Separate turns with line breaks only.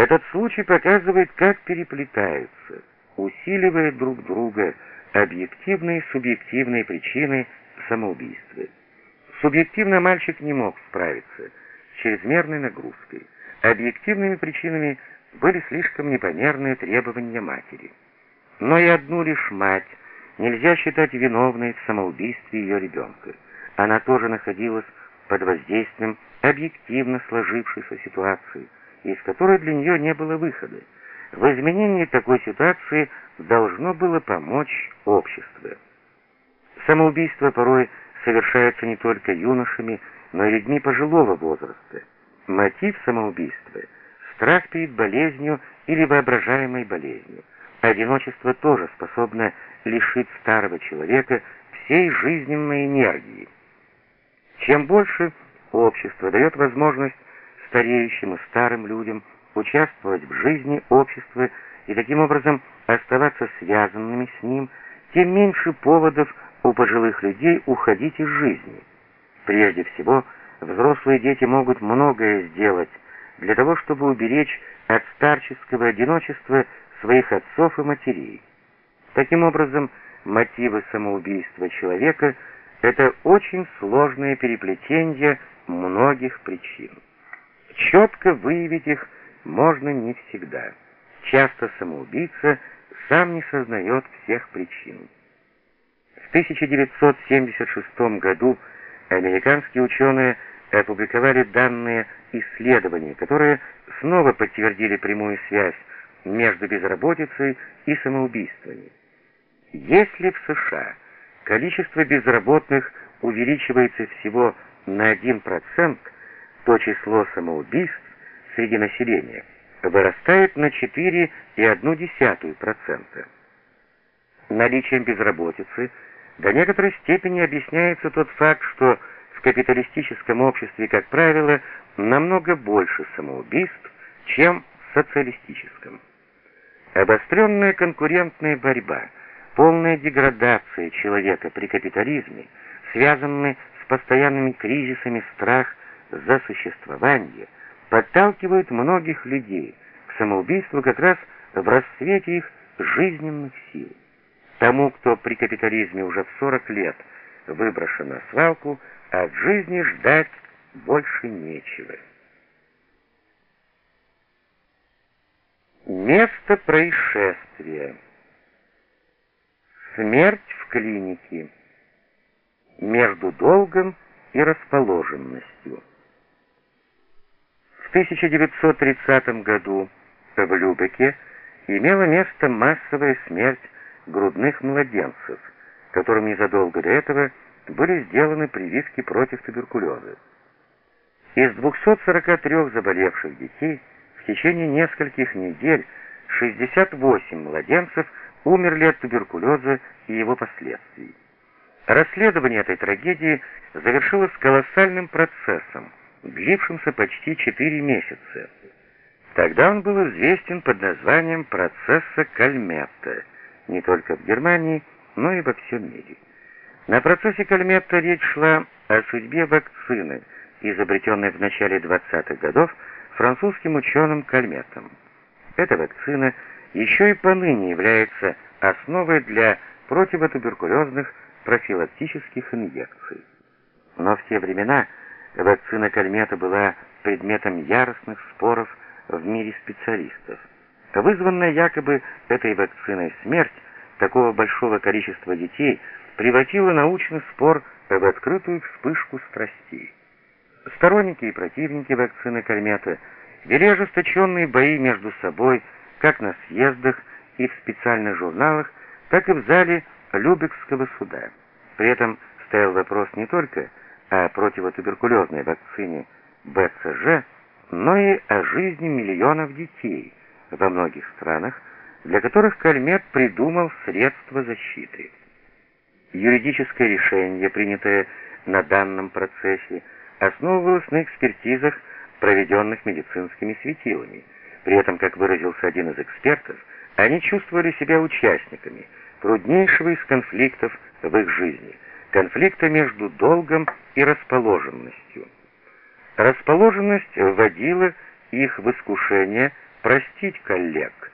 Этот случай показывает, как переплетаются, усиливая друг друга объективные и субъективные причины самоубийства. Субъективно мальчик не мог справиться с чрезмерной нагрузкой. Объективными причинами были слишком непомерные требования матери. Но и одну лишь мать нельзя считать виновной в самоубийстве ее ребенка. Она тоже находилась под воздействием объективно сложившейся ситуации, из которой для нее не было выхода. В изменении такой ситуации должно было помочь общество. Самоубийство порой совершаются не только юношами, но и людьми пожилого возраста. Мотив самоубийства – страх перед болезнью или воображаемой болезнью. Одиночество тоже способно лишить старого человека всей жизненной энергии. Чем больше общество дает возможность стареющим и старым людям участвовать в жизни общества и таким образом оставаться связанными с ним, тем меньше поводов у пожилых людей уходить из жизни. Прежде всего, взрослые дети могут многое сделать для того, чтобы уберечь от старческого одиночества своих отцов и матерей. Таким образом, мотивы самоубийства человека – это очень сложное переплетение многих причин. Четко выявить их можно не всегда. Часто самоубийца сам не сознает всех причин. В 1976 году американские ученые опубликовали данные исследования, которые снова подтвердили прямую связь между безработицей и самоубийствами. Если в США количество безработных увеличивается всего на 1%, то число самоубийств среди населения вырастает на 4,1%. Наличием безработицы до некоторой степени объясняется тот факт, что в капиталистическом обществе, как правило, намного больше самоубийств, чем в социалистическом. Обостренная конкурентная борьба, полная деградация человека при капитализме, связанные с постоянными кризисами страх за существование, подталкивают многих людей к самоубийству как раз в расцвете их жизненных сил. Тому, кто при капитализме уже в 40 лет выброшен на свалку, от жизни ждать больше нечего. Место происшествия. Смерть в клинике. Между долгом и расположенностью. В 1930 году в Любеке имела место массовая смерть грудных младенцев, которым незадолго до этого были сделаны прививки против туберкулеза. Из 243 заболевших детей в течение нескольких недель 68 младенцев умерли от туберкулеза и его последствий. Расследование этой трагедии завершилось колоссальным процессом, длившимся почти 4 месяца. Тогда он был известен под названием процесса Кальметта, не только в Германии, но и во всем мире. На процессе Кальметта речь шла о судьбе вакцины, изобретенной в начале 20-х годов французским ученым Кальметом. Эта вакцина еще и поныне является основой для противотуберкулезных профилактических инъекций. Но в те времена вакцина Кальмета была предметом яростных споров в мире специалистов. Вызванная якобы этой вакциной смерть такого большого количества детей превратила научный спор в открытую вспышку страстей. Сторонники и противники вакцины Кальмета вели ожесточенные бои между собой как на съездах и в специальных журналах, так и в зале Любекского суда. При этом стоял вопрос не только о противотуберкулезной вакцине БЦЖ, но и о жизни миллионов детей во многих странах, для которых Кальмет придумал средства защиты. Юридическое решение, принятое на данном процессе, основывалось на экспертизах, проведенных медицинскими светилами. При этом, как выразился один из экспертов, они чувствовали себя участниками труднейшего из конфликтов в их жизни, конфликта между долгом и расположенностью. Расположенность вводила их в искушение простить коллег